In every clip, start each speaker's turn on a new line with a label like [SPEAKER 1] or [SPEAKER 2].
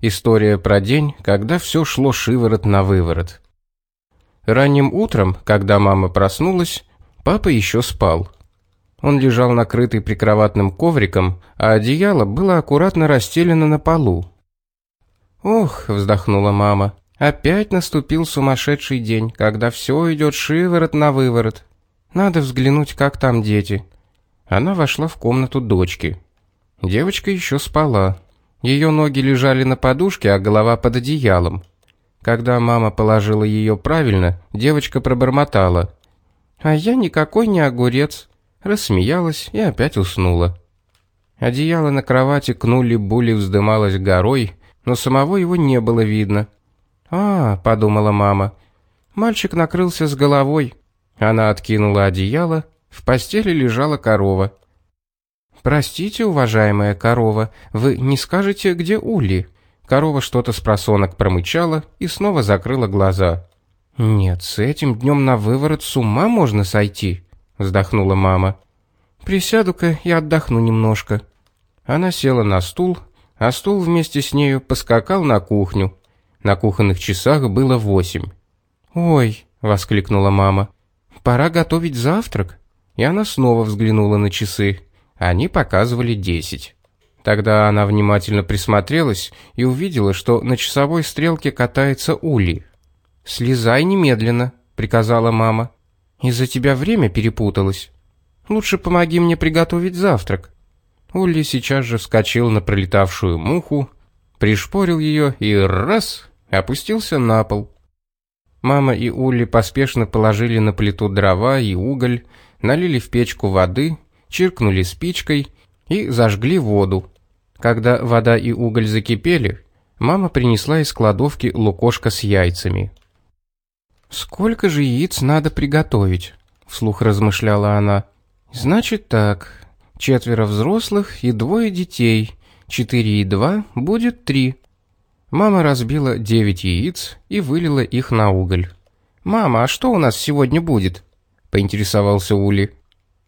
[SPEAKER 1] История про день, когда все шло шиворот на выворот. Ранним утром, когда мама проснулась, папа еще спал. Он лежал накрытый прикроватным ковриком, а одеяло было аккуратно расстелено на полу. «Ох», — вздохнула мама, — «опять наступил сумасшедший день, когда все идет шиворот на выворот. Надо взглянуть, как там дети». Она вошла в комнату дочки. Девочка еще спала. Ее ноги лежали на подушке, а голова под одеялом. Когда мама положила ее правильно, девочка пробормотала. «А я никакой не огурец», рассмеялась и опять уснула. Одеяло на кровати кнули-були вздымалось горой, но самого его не было видно. «А, — подумала мама, — мальчик накрылся с головой». Она откинула одеяло, в постели лежала корова. «Простите, уважаемая корова, вы не скажете, где Ули?» Корова что-то с просонок промычала и снова закрыла глаза. «Нет, с этим днем на выворот с ума можно сойти», — вздохнула мама. «Присяду-ка и отдохну немножко». Она села на стул, а стул вместе с нею поскакал на кухню. На кухонных часах было восемь. «Ой!» — воскликнула мама. «Пора готовить завтрак». И она снова взглянула на часы. Они показывали десять. Тогда она внимательно присмотрелась и увидела, что на часовой стрелке катается Ули. «Слезай немедленно», — приказала мама. «Из-за тебя время перепуталось. Лучше помоги мне приготовить завтрак». Улли сейчас же вскочил на пролетавшую муху, пришпорил ее и раз опустился на пол. Мама и Улли поспешно положили на плиту дрова и уголь, налили в печку воды, чиркнули спичкой и зажгли воду. Когда вода и уголь закипели, мама принесла из кладовки лукошко с яйцами. «Сколько же яиц надо приготовить?» — вслух размышляла она. «Значит так, четверо взрослых и двое детей. Четыре и два будет три. Мама разбила девять яиц и вылила их на уголь. «Мама, а что у нас сегодня будет?» — поинтересовался Ули.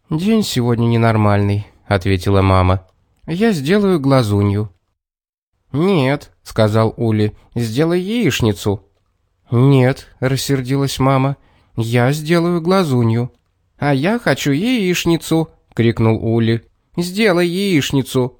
[SPEAKER 1] «День сегодня ненормальный», — ответила мама. «Я сделаю глазунью». «Нет», — сказал Ули, — «сделай яичницу». «Нет», — рассердилась мама, — «я сделаю глазунью». «А я хочу яичницу», — крикнул Ули. «Сделай яичницу!»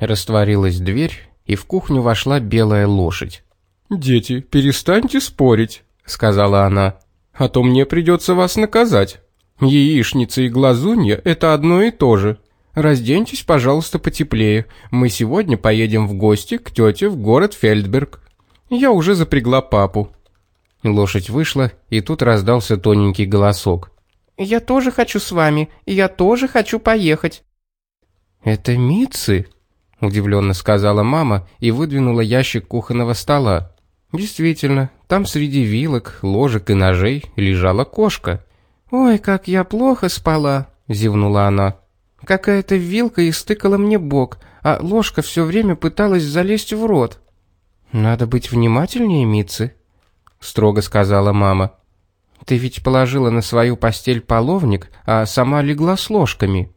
[SPEAKER 1] Растворилась дверь, и в кухню вошла белая лошадь.
[SPEAKER 2] «Дети, перестаньте спорить», — сказала она, — «а то мне придется вас наказать. Яичница и глазунья — это одно и то же. Разденьтесь, пожалуйста, потеплее. Мы сегодня поедем в гости к тете в город Фельдберг. Я уже запрягла папу».
[SPEAKER 1] Лошадь вышла, и тут раздался тоненький голосок.
[SPEAKER 3] «Я тоже хочу с вами, я тоже хочу поехать».
[SPEAKER 1] «Это Митцы?» – удивленно сказала мама и выдвинула ящик кухонного стола. Действительно, там среди вилок, ложек и ножей лежала кошка.
[SPEAKER 3] «Ой, как я плохо спала!» – зевнула она. «Какая-то вилка истыкала мне бок, а ложка все время пыталась залезть в рот».
[SPEAKER 1] «Надо быть внимательнее, Митцы», – строго сказала мама. Ты ведь положила на свою постель половник, а сама легла с ложками.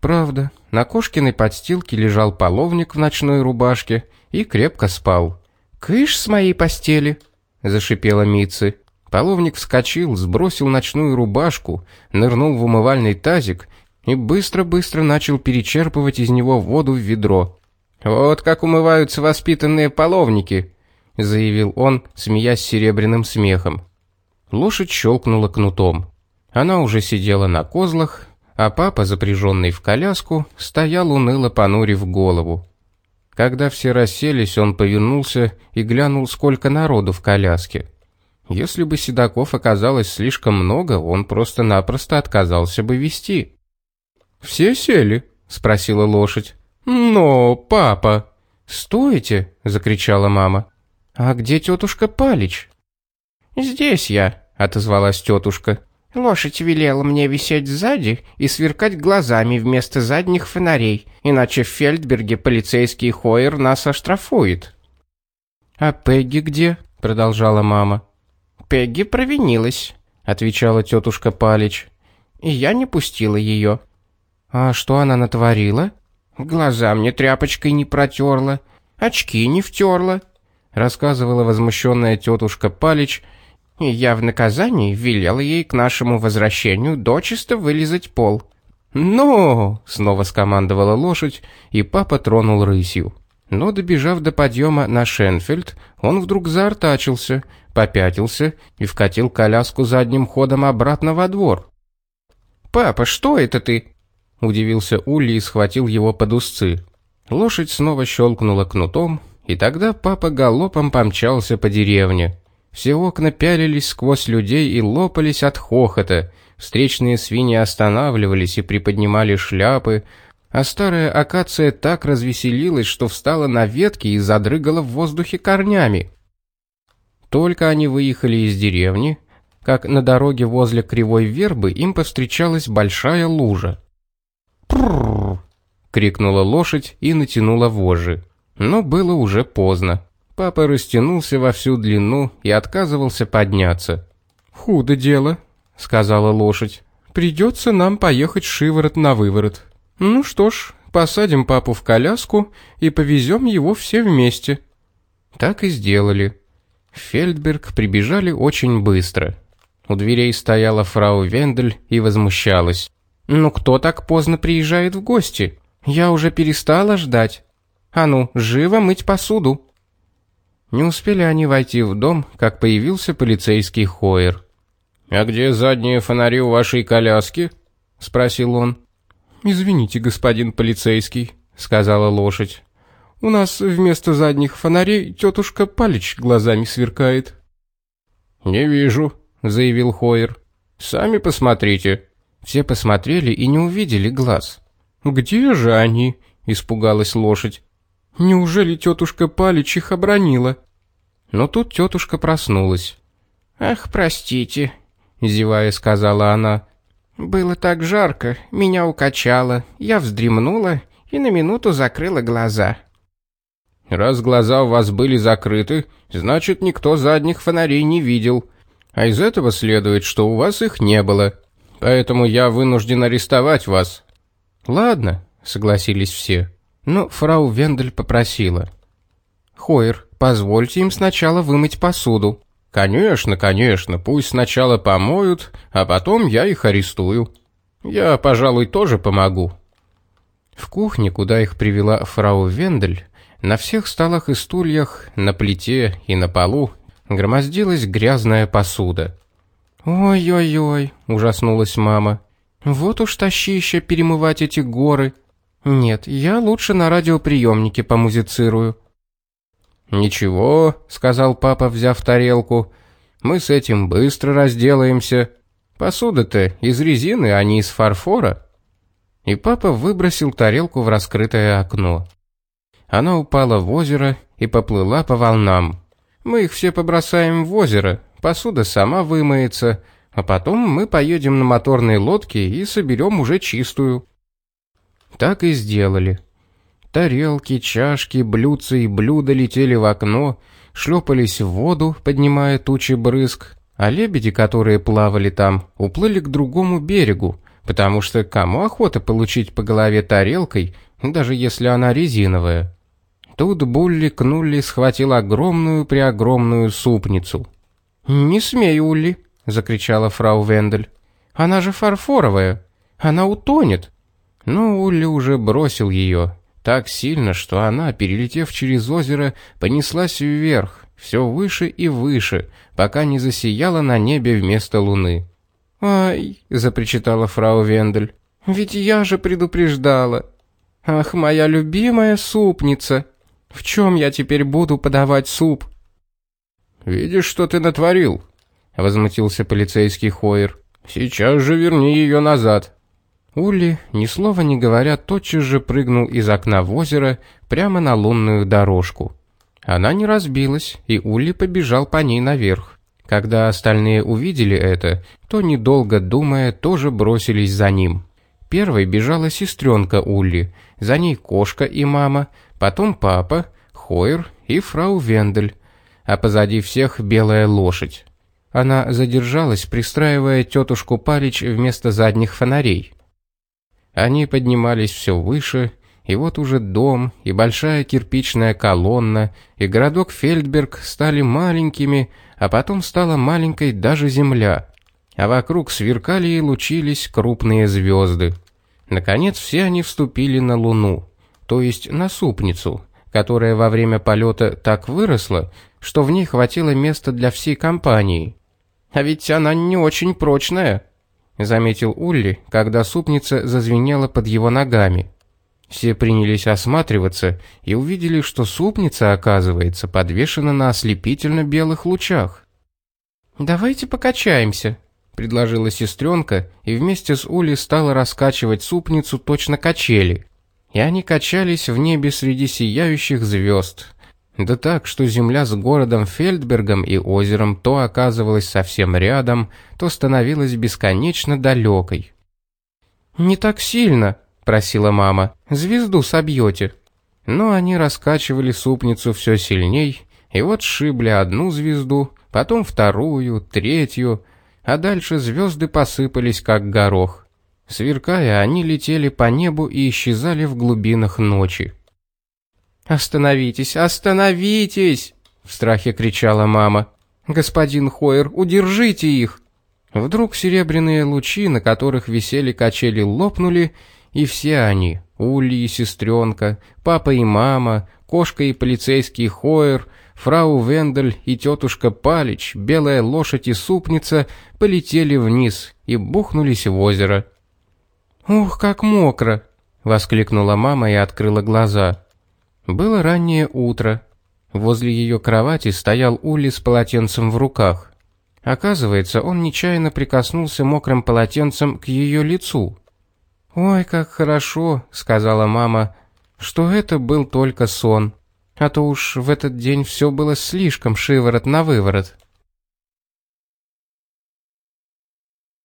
[SPEAKER 1] Правда, на кошкиной подстилке лежал половник в ночной рубашке и крепко спал.
[SPEAKER 3] «Кыш с моей постели!» – зашипела Митцы.
[SPEAKER 1] Половник вскочил, сбросил ночную рубашку, нырнул в умывальный тазик и быстро-быстро начал перечерпывать из него воду в ведро. «Вот как умываются воспитанные половники!» – заявил он, смеясь серебряным смехом. Лошадь щелкнула кнутом. Она уже сидела на козлах, а папа, запряженный в коляску, стоял уныло понурив голову. Когда все расселись, он повернулся и глянул, сколько народу в коляске. Если бы седаков оказалось слишком много, он просто-напросто отказался бы вести.
[SPEAKER 2] «Все сели?» — спросила лошадь. «Но, папа!»
[SPEAKER 1] «Стойте!» — закричала мама. «А где тетушка Палич?»
[SPEAKER 3] «Здесь я», — отозвалась тетушка. «Лошадь велела мне висеть сзади и сверкать глазами вместо задних фонарей, иначе в Фельдберге полицейский Хойер нас оштрафует».
[SPEAKER 1] «А Пегги где?» — продолжала мама.
[SPEAKER 3] «Пегги провинилась», — отвечала тетушка Палич. «И я не пустила ее».
[SPEAKER 1] «А что она натворила?»
[SPEAKER 3] «Глаза мне тряпочкой не протерла. очки не втерла», — рассказывала возмущенная тетушка Палич, и я в наказании велела ей к нашему возвращению дочисто вылизать пол.
[SPEAKER 1] «Ну!» — снова скомандовала лошадь, и папа тронул рысью. Но, добежав до подъема на Шенфельд, он вдруг заортачился, попятился и вкатил коляску задним ходом обратно во двор.
[SPEAKER 3] «Папа, что это ты?»
[SPEAKER 1] — удивился Улли и схватил его под узцы. Лошадь снова щелкнула кнутом, и тогда папа галопом помчался по деревне. Все окна пялились сквозь людей и лопались от хохота. Встречные свиньи останавливались и приподнимали шляпы, а старая акация так развеселилась, что встала на ветке и задрыгала в воздухе корнями. Только они выехали из деревни, как на дороге возле кривой вербы им повстречалась большая лужа. «Пррррр!» — крикнула лошадь и натянула вожжи. Но было уже поздно. Папа растянулся во всю длину и отказывался подняться.
[SPEAKER 2] «Худо дело», — сказала лошадь. «Придется нам поехать шиворот на выворот. Ну что ж, посадим папу в коляску и повезем его все вместе».
[SPEAKER 1] Так и сделали. Фельдберг прибежали очень быстро. У дверей стояла фрау Вендель и возмущалась.
[SPEAKER 3] «Ну кто так поздно приезжает в гости? Я уже перестала ждать. А ну, живо мыть посуду!»
[SPEAKER 1] Не успели они войти в дом, как появился полицейский Хойер.
[SPEAKER 2] «А где задние фонари у вашей коляски?» — спросил он.
[SPEAKER 1] «Извините, господин полицейский», — сказала лошадь. «У нас вместо задних фонарей тетушка Палич глазами сверкает».
[SPEAKER 2] «Не вижу», — заявил Хойер. «Сами посмотрите».
[SPEAKER 1] Все посмотрели и не увидели глаз.
[SPEAKER 2] «Где же они?» — испугалась лошадь. «Неужели тетушка Палич их обронила?»
[SPEAKER 1] Но тут тетушка проснулась.
[SPEAKER 3] «Ах, простите», —
[SPEAKER 1] зевая сказала она.
[SPEAKER 3] «Было так жарко, меня укачало, я вздремнула и на минуту закрыла глаза».
[SPEAKER 2] «Раз глаза у вас были закрыты, значит, никто задних фонарей не видел. А из этого следует, что у вас их не было. Поэтому я вынужден арестовать вас».
[SPEAKER 1] «Ладно», — согласились все. Но фрау Вендель попросила. «Хойер, позвольте им сначала вымыть посуду».
[SPEAKER 2] «Конечно, конечно, пусть сначала помоют, а потом я их арестую. Я, пожалуй, тоже помогу».
[SPEAKER 1] В кухне, куда их привела фрау Вендель, на всех столах и стульях, на плите и на полу громоздилась грязная посуда.
[SPEAKER 3] «Ой-ой-ой», — ужаснулась мама. «Вот уж тащище перемывать эти горы. Нет, я лучше на радиоприемнике помузицирую».
[SPEAKER 1] «Ничего», — сказал папа, взяв тарелку, — «мы с этим быстро разделаемся. Посуда-то из резины, а не из фарфора». И папа выбросил тарелку в раскрытое окно. Она упала в озеро и поплыла по волнам. Мы их все побросаем в озеро, посуда сама вымоется, а потом мы поедем на моторной лодке и соберем уже чистую». Так и сделали. Тарелки, чашки, блюдца и блюда летели в окно, шлепались в воду, поднимая тучи брызг, а лебеди, которые плавали там, уплыли к другому берегу, потому что кому охота получить по голове тарелкой, даже если она резиновая. Тут Булли Кнулли схватил огромную-преогромную супницу.
[SPEAKER 3] «Не смей, Улли!» — закричала фрау Вендель. «Она же фарфоровая! Она утонет!»
[SPEAKER 1] Но Улли уже бросил ее, так сильно, что она, перелетев через озеро, понеслась вверх, все выше и выше, пока не засияла на небе вместо луны.
[SPEAKER 3] «Ай!» — запричитала фрау Вендель. «Ведь я же предупреждала! Ах, моя любимая супница! В чем я теперь буду подавать суп?»
[SPEAKER 2] «Видишь, что ты натворил?» — возмутился полицейский Хойер. «Сейчас же верни ее назад».
[SPEAKER 1] Улли, ни слова не говоря, тотчас же прыгнул из окна в озеро прямо на лунную дорожку. Она не разбилась, и Улли побежал по ней наверх. Когда остальные увидели это, то, недолго думая, тоже бросились за ним. Первой бежала сестренка Улли, за ней кошка и мама, потом папа, Хойер и фрау Вендель, а позади всех белая лошадь. Она задержалась, пристраивая тетушку Палич вместо задних фонарей. Они поднимались все выше, И вот уже дом, и большая кирпичная колонна, и городок Фельдберг стали маленькими, а потом стала маленькой даже земля. А вокруг сверкали и лучились крупные звезды. Наконец все они вступили на Луну, то есть на супницу, которая во время полета так выросла, что в ней хватило места для всей компании.
[SPEAKER 3] «А ведь она не очень прочная», — заметил Улли, когда супница зазвенела под его ногами.
[SPEAKER 1] Все принялись осматриваться и увидели, что супница, оказывается, подвешена на ослепительно белых лучах.
[SPEAKER 3] «Давайте покачаемся», — предложила сестренка, и вместе с Ули стала раскачивать супницу точно качели. И они качались в небе среди сияющих звезд. Да так, что земля с городом Фельдбергом и озером то оказывалась совсем рядом, то становилась бесконечно далекой. «Не так сильно», просила мама. Звезду собьете. Но они раскачивали супницу все сильней, и вот сшибли одну звезду, потом вторую, третью, а дальше звезды посыпались как горох. Сверкая, они летели по небу и исчезали в глубинах ночи. «Остановитесь, остановитесь!» — в страхе кричала мама. «Господин Хойер, удержите их!» Вдруг серебряные лучи, на которых висели качели, лопнули, и все они, Улли и сестренка, папа и мама, кошка и полицейский Хоер, фрау Вендель и тетушка Палич, белая лошадь и супница полетели вниз и бухнулись в озеро. «Ух, как мокро!» — воскликнула мама и открыла глаза. Было раннее утро. Возле ее кровати стоял Улли с полотенцем в руках. Оказывается, он нечаянно прикоснулся мокрым полотенцем к ее лицу. «Ой, как хорошо», — сказала мама, — «что это был только сон, а то уж в этот день все было слишком шиворот на выворот».